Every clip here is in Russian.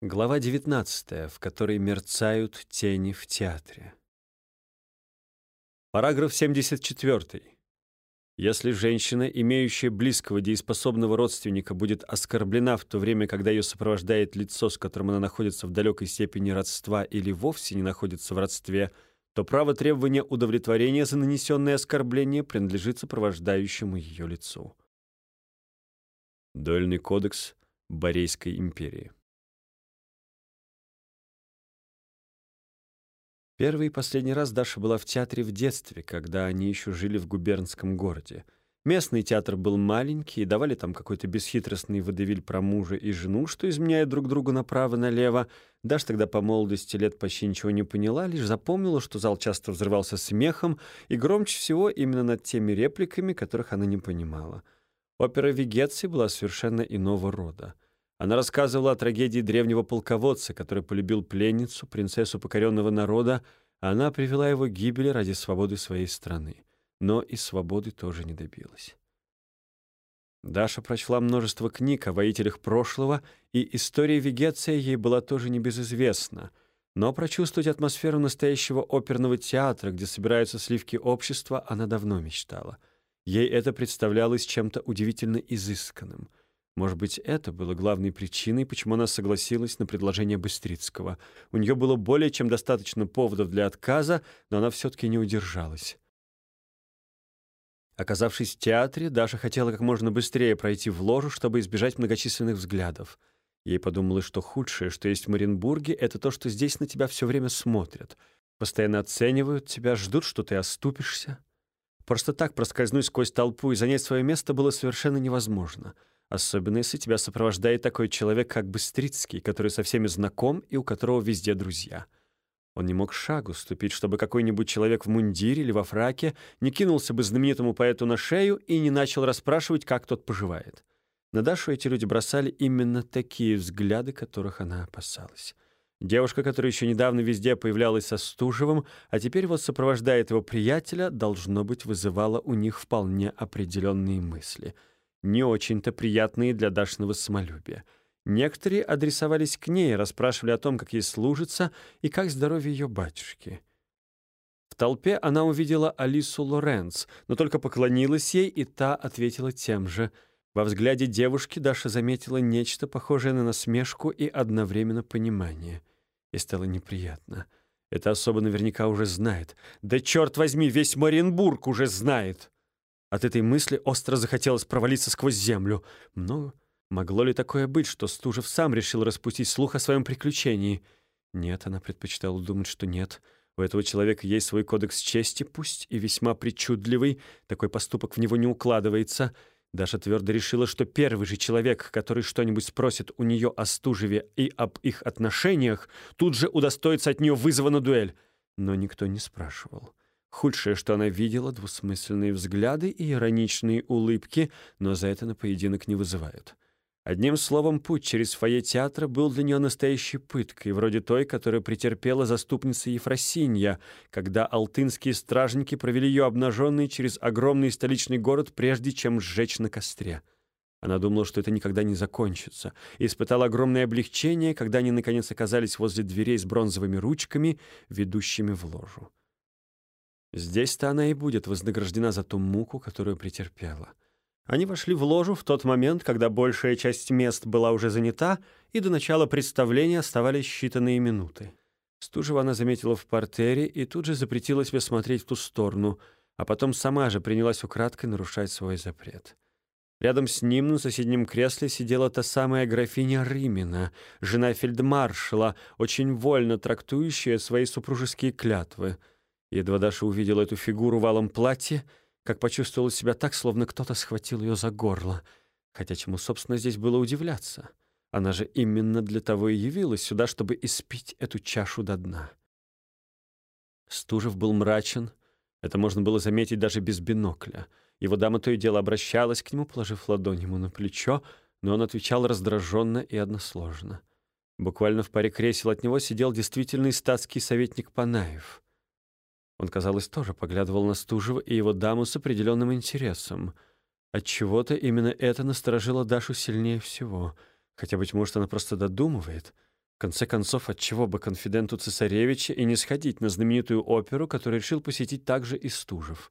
Глава 19, в которой мерцают тени в театре. Параграф 74. Если женщина, имеющая близкого дееспособного родственника, будет оскорблена в то время, когда ее сопровождает лицо, с которым она находится в далекой степени родства или вовсе не находится в родстве, то право требования удовлетворения за нанесенное оскорбление принадлежит сопровождающему ее лицу. Дуэльный кодекс Борейской империи. Первый и последний раз Даша была в театре в детстве, когда они еще жили в губернском городе. Местный театр был маленький, и давали там какой-то бесхитростный водевиль про мужа и жену, что изменяют друг другу направо-налево. Даша тогда по молодости лет почти ничего не поняла, лишь запомнила, что зал часто взрывался смехом, и громче всего именно над теми репликами, которых она не понимала. Опера Вегеции была совершенно иного рода. Она рассказывала о трагедии древнего полководца, который полюбил пленницу, принцессу покоренного народа, а она привела его к гибели ради свободы своей страны. Но и свободы тоже не добилась. Даша прочла множество книг о воителях прошлого, и история Вегеция ей была тоже небезызвестна. Но прочувствовать атмосферу настоящего оперного театра, где собираются сливки общества, она давно мечтала. Ей это представлялось чем-то удивительно изысканным — может быть, это было главной причиной, почему она согласилась на предложение Быстрицкого. У нее было более чем достаточно поводов для отказа, но она все-таки не удержалась. Оказавшись в театре, Даша хотела как можно быстрее пройти в ложу, чтобы избежать многочисленных взглядов. Ей подумалось, что худшее, что есть в Маринбурге, это то, что здесь на тебя все время смотрят. Постоянно оценивают тебя, ждут, что ты оступишься. Просто так проскользнуть сквозь толпу и занять свое место было совершенно невозможно — Особенно, если тебя сопровождает такой человек, как Быстрицкий, который со всеми знаком и у которого везде друзья. Он не мог шагу ступить, чтобы какой-нибудь человек в мундире или во фраке не кинулся бы знаменитому поэту на шею и не начал расспрашивать, как тот поживает. На Дашу эти люди бросали именно такие взгляды, которых она опасалась. Девушка, которая еще недавно везде появлялась со Стужевым, а теперь вот сопровождает его приятеля, должно быть, вызывала у них вполне определенные мысли — не очень-то приятные для Дашного самолюбия. Некоторые адресовались к ней, расспрашивали о том, как ей служится и как здоровье ее батюшки. В толпе она увидела Алису Лоренц, но только поклонилась ей, и та ответила тем же. Во взгляде девушки Даша заметила нечто похожее на насмешку и одновременно понимание. И стало неприятно. Это особо наверняка уже знает. Да черт возьми, весь Маринбург уже знает! От этой мысли остро захотелось провалиться сквозь землю. Но могло ли такое быть, что Стужев сам решил распустить слух о своем приключении? Нет, она предпочитала думать, что нет. У этого человека есть свой кодекс чести, пусть и весьма причудливый. Такой поступок в него не укладывается. Даша твердо решила, что первый же человек, который что-нибудь спросит у нее о Стужеве и об их отношениях, тут же удостоится от нее вызова на дуэль. Но никто не спрашивал. Худшее, что она видела, двусмысленные взгляды и ироничные улыбки, но за это на поединок не вызывают. Одним словом, путь через фойе театра был для нее настоящей пыткой, вроде той, которую претерпела заступница Ефросинья, когда алтынские стражники провели ее обнаженной через огромный столичный город, прежде чем сжечь на костре. Она думала, что это никогда не закончится, и испытала огромное облегчение, когда они наконец оказались возле дверей с бронзовыми ручками, ведущими в ложу. Здесь-то она и будет вознаграждена за ту муку, которую претерпела. Они вошли в ложу в тот момент, когда большая часть мест была уже занята, и до начала представления оставались считанные минуты. Стужева она заметила в портере и тут же запретила себе смотреть в ту сторону, а потом сама же принялась украдкой нарушать свой запрет. Рядом с ним на соседнем кресле сидела та самая графиня Римина, жена фельдмаршала, очень вольно трактующая свои супружеские клятвы — Едва Даша увидела эту фигуру в алом платье, как почувствовала себя так, словно кто-то схватил ее за горло. Хотя чему, собственно, здесь было удивляться? Она же именно для того и явилась сюда, чтобы испить эту чашу до дна. Стужев был мрачен. Это можно было заметить даже без бинокля. Его дама то и дело обращалась к нему, положив ладонь ему на плечо, но он отвечал раздраженно и односложно. Буквально в паре кресел от него сидел действительный статский советник Панаев — он, казалось, тоже поглядывал на Стужева и его даму с определенным интересом. Отчего-то именно это насторожило Дашу сильнее всего. Хотя, быть может, она просто додумывает. В конце концов, отчего бы конфиденту цесаревича и не сходить на знаменитую оперу, которую решил посетить также и Стужев.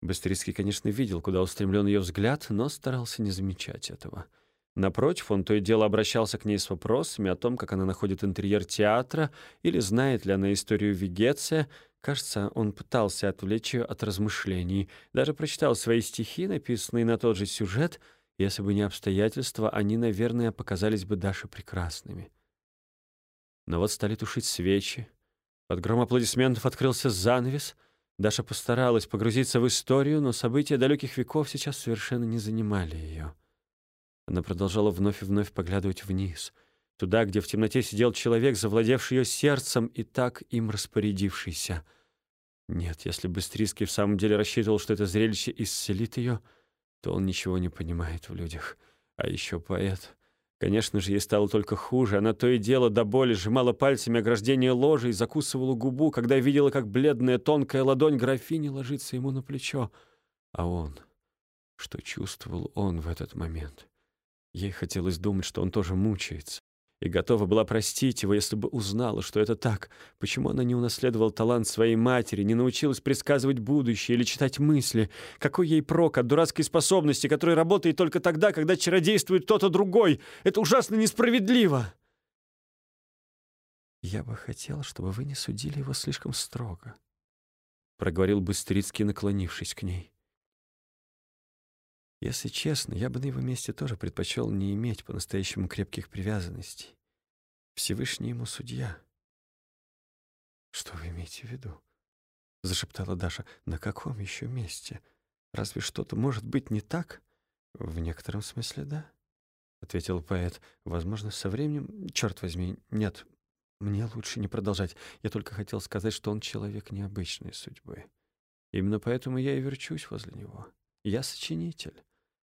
Быстрицкий, конечно, видел, куда устремлен ее взгляд, но старался не замечать этого. Напротив, он то и дело обращался к ней с вопросами о том, как она находит интерьер театра или знает ли она историю Вегеция. Кажется, он пытался отвлечь ее от размышлений. Даже прочитал свои стихи, написанные на тот же сюжет. Если бы не обстоятельства, они, наверное, показались бы Даше прекрасными. Но вот стали тушить свечи. Под гром аплодисментов открылся занавес. Даша постаралась погрузиться в историю, но события далеких веков сейчас совершенно не занимали ее. Она продолжала вновь и вновь поглядывать вниз, туда, где в темноте сидел человек, завладевший ее сердцем и так им распорядившийся. Нет, если бы Стрийский в самом деле рассчитывал, что это зрелище исцелит ее, то он ничего не понимает в людях. А еще поэт. Конечно же, ей стало только хуже. Она то и дело до боли сжимала пальцами ограждение ложи и закусывала губу, когда видела, как бледная тонкая ладонь графини ложится ему на плечо. А он... Что чувствовал он в этот момент? Ей хотелось думать, что он тоже мучается, и готова была простить его, если бы узнала, что это так. Почему она не унаследовала талант своей матери, не научилась предсказывать будущее или читать мысли? Какой ей прок от дурацкой способности, которая работает только тогда, когда чародействует кто-то другой? Это ужасно несправедливо!» «Я бы хотел, чтобы вы не судили его слишком строго», — проговорил Быстрицкий, наклонившись к ней. Если честно, я бы на его месте тоже предпочел не иметь по-настоящему крепких привязанностей. Всевышний ему судья. «Что вы имеете в виду?» — зашептала Даша. «На каком еще месте? Разве что-то может быть не так?» «В некотором смысле, да», — ответил поэт. «Возможно, со временем... Черт возьми, нет, мне лучше не продолжать. Я только хотел сказать, что он человек необычной судьбы. Именно поэтому я и верчусь возле него. Я сочинитель.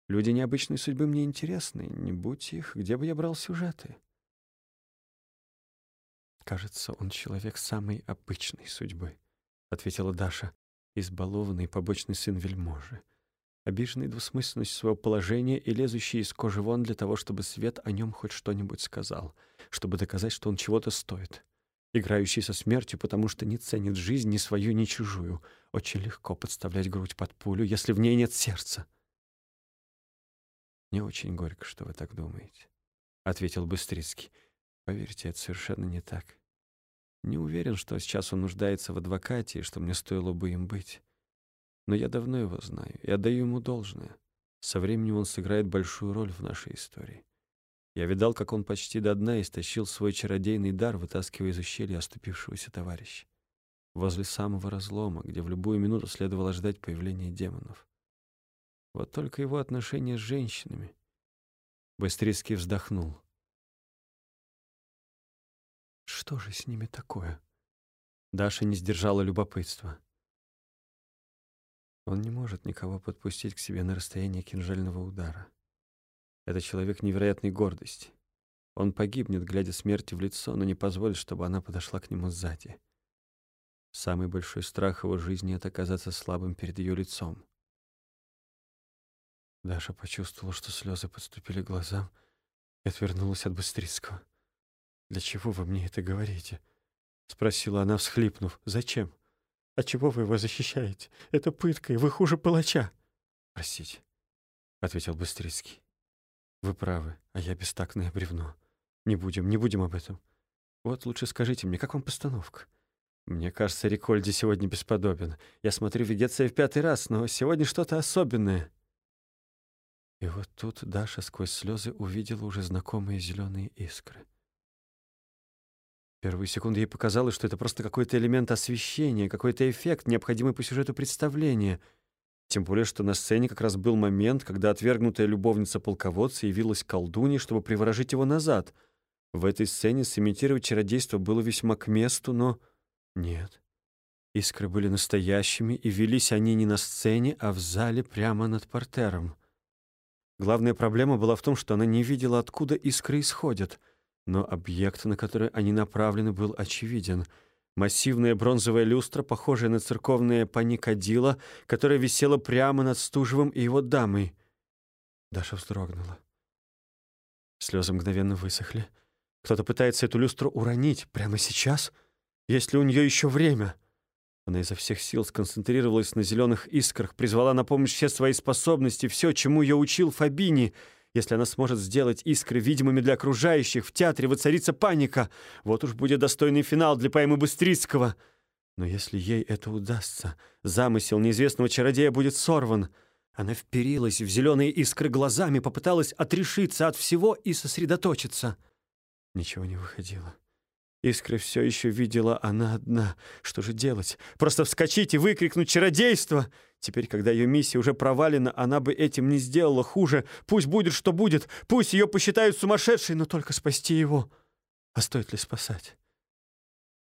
Люди необычной судьбы мне интересны. Не будь их, где бы я брал сюжеты? «Кажется, он человек самой обычной судьбы», — ответила Даша, избалованный побочный сын вельможи, обиженный двусмысленностью своего положения и лезущий из кожи вон для того, чтобы свет о нем хоть что-нибудь сказал, чтобы доказать, что он чего-то стоит, играющий со смертью, потому что не ценит жизнь ни свою, ни чужую. Очень легко подставлять грудь под пулю, если в ней нет сердца. «Мне очень горько, что вы так думаете», — ответил Быстрицкий. «Поверьте, это совершенно не так. Не уверен, что сейчас он нуждается в адвокате и что мне стоило бы им быть. Но я давно его знаю и отдаю ему должное. Со временем он сыграет большую роль в нашей истории. Я видал, как он почти до дна истощил свой чародейный дар, вытаскивая из ущелья оступившегося товарища. Возле самого разлома, где в любую минуту следовало ждать появления демонов. Вот только его отношения с женщинами. Быстрицкий вздохнул. Что же с ними такое? Даша не сдержала любопытства. Он не может никого подпустить к себе на расстояние кинжального удара. Это человек невероятной гордости. Он погибнет, глядя смерти в лицо, но не позволит, чтобы она подошла к нему сзади. Самый большой страх его жизни — это оказаться слабым перед ее лицом. Даша почувствовала, что слезы подступили к глазам и отвернулась от Быстрицкого. «Для чего вы мне это говорите?» — спросила она, всхлипнув. «Зачем? От чего вы его защищаете? Это пытка, и вы хуже палача!» «Простите», — ответил Быстрицкий. «Вы правы, а я бестактное бревно. Не будем, не будем об этом. Вот лучше скажите мне, как вам постановка?» «Мне кажется, Рикольди сегодня бесподобен. Я смотрю Вегеция в пятый раз, но сегодня что-то особенное». И вот тут Даша сквозь слезы увидела уже знакомые зеленые искры. Первую секунду ей показалось, что это просто какой-то элемент освещения, какой-то эффект, необходимый по сюжету представления. Тем более, что на сцене как раз был момент, когда отвергнутая любовница полководца явилась к колдуне, чтобы приворожить его назад. В этой сцене сымитировать чародейство было весьма к месту, но... Нет. Искры были настоящими, и велись они не на сцене, а в зале прямо над портером. Главная проблема была в том, что она не видела, откуда искры исходят, но объект, на который они направлены, был очевиден. Массивная бронзовая люстра, похожая на церковное паникадило, которая висела прямо над Стужевым и его дамой. Даша вздрогнула. Слезы мгновенно высохли. Кто-то пытается эту люстру уронить прямо сейчас, если у нее еще время. Она изо всех сил сконцентрировалась на зеленых искрах, призвала на помощь все свои способности, все, чему ее учил Фабини. Если она сможет сделать искры видимыми для окружающих, в театре воцарится паника. Вот уж будет достойный финал для поэмы Быстрицкого. Но если ей это удастся, замысел неизвестного чародея будет сорван. Она вперилась в зеленые искры глазами, попыталась отрешиться от всего и сосредоточиться. Ничего не выходило. Искры все еще видела она одна. Что же делать? Просто вскочить и выкрикнуть «Чародейство!» Теперь, когда ее миссия уже провалена, она бы этим не сделала хуже. Пусть будет, что будет. Пусть ее посчитают сумасшедшей, но только спасти его. А стоит ли спасать?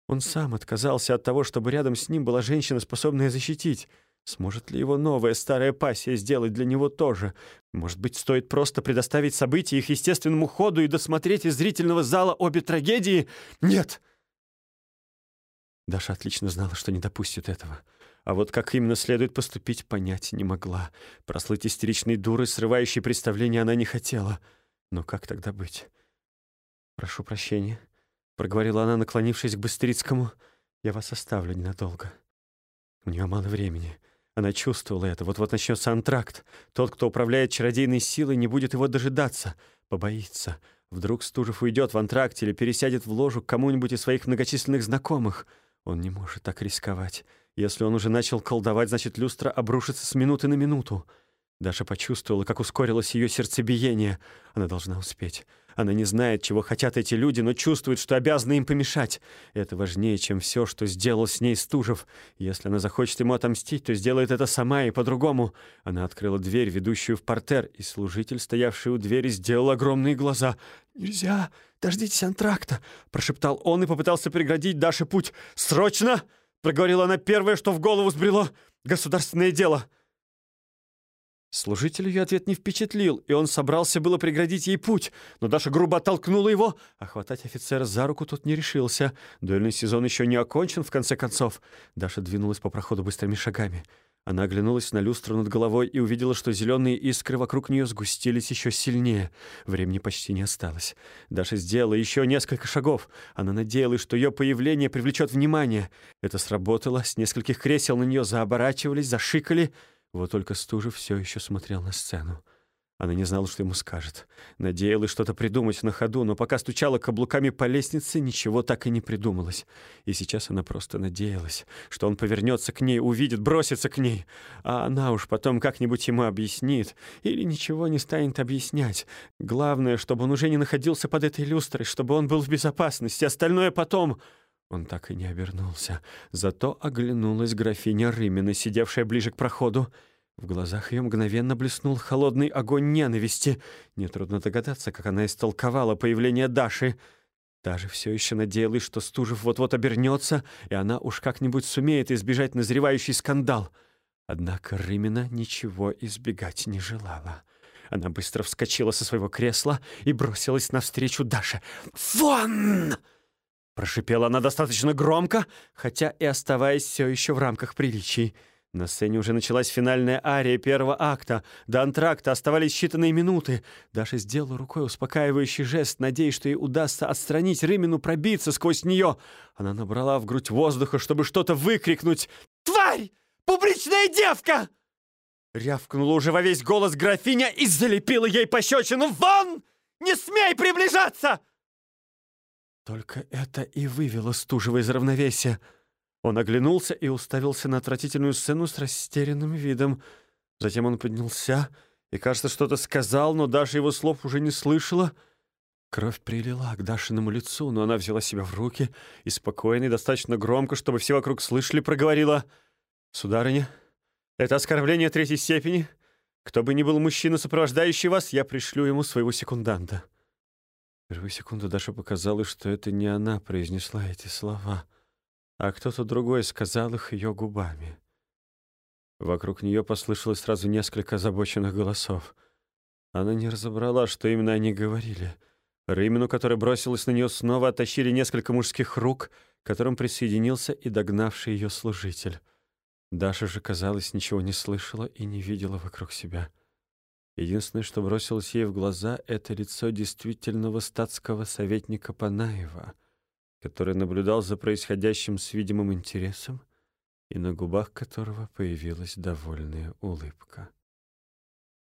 Он сам отказался от того, чтобы рядом с ним была женщина, способная защитить. Сможет ли его новая старая пассия сделать для него тоже? Может быть, стоит просто предоставить события их естественному ходу и досмотреть из зрительного зала обе трагедии? Нет! Даша отлично знала, что не допустит этого. А вот как именно следует поступить, понять не могла. Прослыть истеричной дурой, срывающей представление, она не хотела. Но как тогда быть? «Прошу прощения», — проговорила она, наклонившись к Быстрицкому. «Я вас оставлю ненадолго. У нее мало времени». Она чувствовала это. Вот-вот начнется антракт. Тот, кто управляет чародейной силой, не будет его дожидаться. Побоится. Вдруг Стужев уйдет в антракт или пересядет в ложу к кому-нибудь из своих многочисленных знакомых. Он не может так рисковать. Если он уже начал колдовать, значит, люстра обрушится с минуты на минуту. Даша почувствовала, как ускорилось ее сердцебиение. Она должна успеть. Она не знает, чего хотят эти люди, но чувствует, что обязана им помешать. Это важнее, чем все, что сделал с ней Стужев. Если она захочет ему отомстить, то сделает это сама и по-другому. Она открыла дверь, ведущую в портер, и служитель, стоявший у двери, сделал огромные глаза. «Нельзя! Дождитесь антракта!» — прошептал он и попытался преградить Даше путь. «Срочно!» — проговорила она первое, что в голову сбрело. «Государственное дело!» Служителю ее ответ не впечатлил, и он собрался было преградить ей путь, но Даша грубо оттолкнула его, а хватать офицера за руку тот не решился. Дуэльный сезон еще не окончен, в конце концов. Даша двинулась по проходу быстрыми шагами. Она оглянулась на люстру над головой и увидела, что зеленые искры вокруг нее сгустились еще сильнее. Времени почти не осталось. Даша сделала еще несколько шагов. Она надеялась, что ее появление привлечет внимание. Это сработало. С нескольких кресел на нее заоборачивались, зашикали — вот только Стужев все еще смотрел на сцену. Она не знала, что ему скажет. Надеялась что-то придумать на ходу, но пока стучала каблуками по лестнице, ничего так и не придумалось. И сейчас она просто надеялась, что он повернется к ней, увидит, бросится к ней. А она уж потом как-нибудь ему объяснит. Или ничего не станет объяснять. Главное, чтобы он уже не находился под этой люстрой, чтобы он был в безопасности. Остальное потом... Он так и не обернулся. Зато оглянулась графиня Рымина, сидевшая ближе к проходу. В глазах ее мгновенно блеснул холодный огонь ненависти. Нетрудно догадаться, как она истолковала появление Даши. Даже все еще надеялась, что Стужев вот-вот обернется, и она уж как-нибудь сумеет избежать назревающий скандал. Однако Рымина ничего избегать не желала. Она быстро вскочила со своего кресла и бросилась навстречу Даше. «Вон!» Прошипела она достаточно громко, хотя и оставаясь все еще в рамках приличий. На сцене уже началась финальная ария первого акта. До антракта оставались считанные минуты. Даша сделала рукой успокаивающий жест, надеясь, что ей удастся отстранить Рымину, пробиться сквозь нее. Она набрала в грудь воздуха, чтобы что-то выкрикнуть. «Тварь! Публичная девка!» Рявкнула уже во весь голос графиня и залепила ей пощечину. «Вон! Не смей приближаться!» Только это и вывело Стужева из равновесия. Он оглянулся и уставился на отвратительную сцену с растерянным видом. Затем он поднялся и, кажется, что-то сказал, но Даша его слов уже не слышала. Кровь прилила к Дашиному лицу, но она взяла себя в руки и спокойно и достаточно громко, чтобы все вокруг слышали, проговорила. «Сударыня, это оскорбление третьей степени. Кто бы ни был мужчина, сопровождающий вас, я пришлю ему своего секунданта». Первую секунду Даша показалось, что это не она произнесла эти слова, а кто-то другой сказал их ее губами. Вокруг нее послышалось сразу несколько озабоченных голосов. Она не разобрала, что именно они говорили. Рымину, которая бросилась на нее, снова оттащили несколько мужских рук, к которым присоединился и догнавший ее служитель. Даша же, казалось, ничего не слышала и не видела вокруг себя. Единственное, что бросилось ей в глаза, это лицо действительного статского советника Панаева, который наблюдал за происходящим с видимым интересом и на губах которого появилась довольная улыбка.